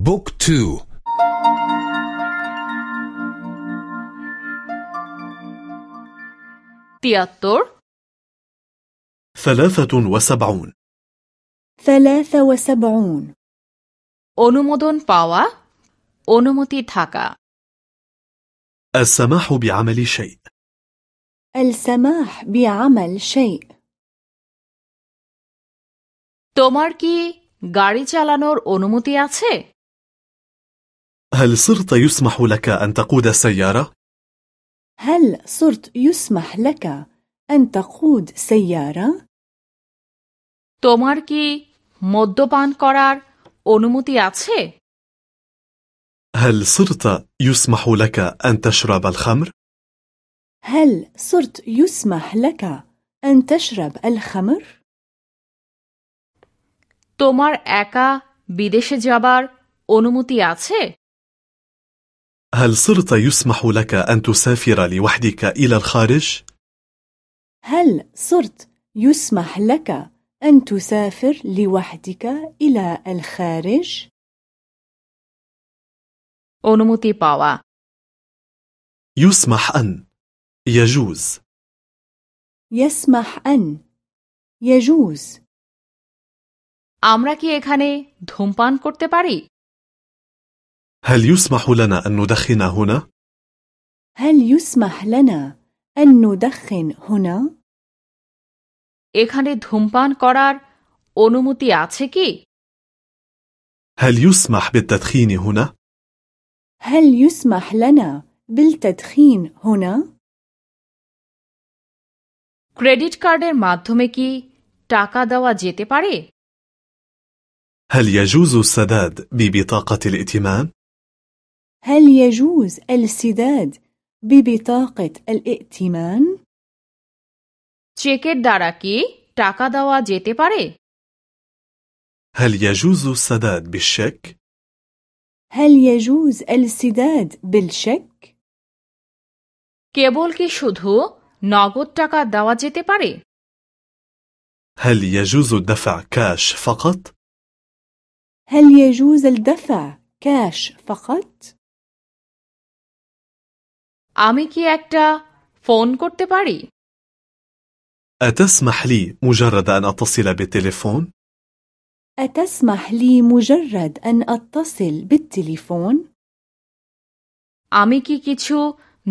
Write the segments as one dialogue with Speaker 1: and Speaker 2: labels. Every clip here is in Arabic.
Speaker 1: بوك تو
Speaker 2: তিয়াত্তর
Speaker 3: ثلاثة وسبعون
Speaker 4: ثلاثة وسبعون
Speaker 2: অনুমোদন পাওয়া অনুমতি থাকা
Speaker 3: السماح بعمل شيء
Speaker 4: السماح بعمل شيء
Speaker 2: তোমার কি গাড়ি চালানোর অনুমতি আছে
Speaker 3: هل صرت يسمح لك أن تقود السيارة؟
Speaker 4: هل صرت يسمح لك أن تقود سيارة؟
Speaker 2: তোমার কি মদ্যপান করার অনুমতি আছে
Speaker 3: هل صرت يسمح لك أن تشرب الخمر؟
Speaker 4: هل صرت يسمح لك أن تشرب الخمر؟
Speaker 2: তোমার একা বিদেশে যাবার অনুমতি আছে
Speaker 3: هل صرت يسمح لك أن تسافر لوحدك إلى الخارج؟
Speaker 4: هل صرت يسمح لك أن تسافر لوحدك إلى الخارج؟
Speaker 2: অনুমতি পাওয়া
Speaker 3: يسمح أن يجوز
Speaker 4: يسمح أن يجوز
Speaker 2: আমরা কি এখানে ধূমপান করতে পারি
Speaker 3: هل يسمح لنا أن ندخن هنا؟
Speaker 4: هل يسمح لنا أن ندخن هنا؟
Speaker 2: এখানে ধূমপান করার অনুমতি আছে কি
Speaker 3: هل يسمح بالتدخين هنا؟
Speaker 4: هل يسمح لنا بالتدخين هنا؟
Speaker 2: ক্রেডিট কার্ডের মাধ্যমে কি টাকা দেওয়া যেতে পারে
Speaker 3: هل يجوز السداد ببطاقة الائتمان؟
Speaker 4: هل يجوز السداد ببطاقة الائتمان؟
Speaker 2: চেকের দ্বারা কি টাকা দেওয়া যেতে পারে
Speaker 3: هل يجوز السداد بالشيك؟
Speaker 4: هل يجوز السداد بالشك؟
Speaker 2: কেবল কি শুধু নগদ টাকা দেওয়া যেতে পারে
Speaker 3: هل يجوز الدفع كاش فقط؟
Speaker 4: هل يجوز الدفع كاش فقط؟
Speaker 2: আমি কি একটা ফোন করতে পারি
Speaker 3: أتسمح لي مجرد أن أتصل بالتليفون؟
Speaker 4: أتسمح لي مجرد أن أتصل بالتليفون؟
Speaker 2: আমি কি কিছু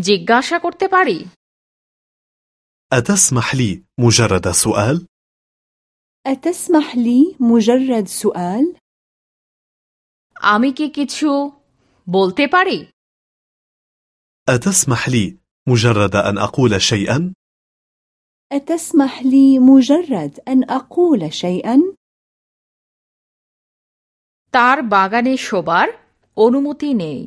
Speaker 2: জিজ্ঞাসা করতে পারি
Speaker 3: أتسمح لي مجرد سؤال؟
Speaker 4: أتسمح لي مجرد سؤال؟
Speaker 2: আমি কি কিছু বলতে পারি
Speaker 3: أتسمح لي مجرد أن أقول شيئا؟
Speaker 4: أتسمح لي مجرد أن أقول شيئا؟
Speaker 2: তার বাগানে শোবার অনুমতি নেই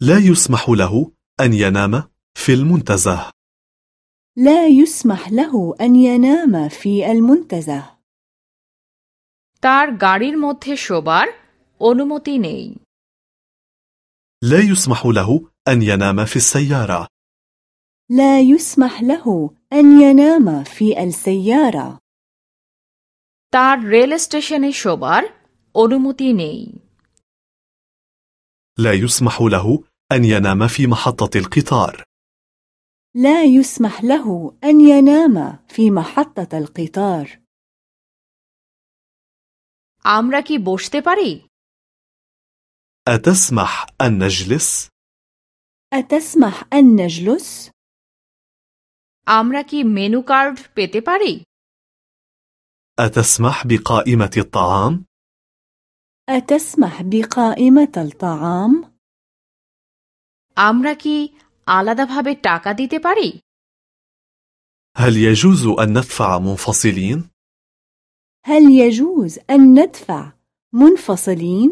Speaker 3: لا يسمح له أن ينام في المنتزه
Speaker 4: لا يسمح له أن ينام في المنتزه
Speaker 2: তার গাড়ির মধ্যে শোবার অনুমতি নেই
Speaker 3: لا يسمح له أن ينام في السيارة
Speaker 4: لا يسمح له أن ينام في السيارة
Speaker 2: তার রেল স্টেশনে শোবার অনুমতি নেই
Speaker 3: لا يسمح له أن ينام في محطة القطار
Speaker 4: لا يسمح له أن ينام في محطة القطار
Speaker 2: আমরা কি বসতে পারি
Speaker 3: أتسمح أن نجلس؟
Speaker 4: أتسمح أن نجلس؟
Speaker 2: আমরা কি মেনু কার্ড পেতে পারি
Speaker 3: أتسمح بقائمة الطعام؟
Speaker 4: أتسمح بقائمة الطعام؟
Speaker 2: আমরা কি আলাদাভাবে টাকা দিতে পারি
Speaker 3: هل يجوز أن ندفع منفصلين؟
Speaker 4: هل يجوز أن ندفع منفصلين؟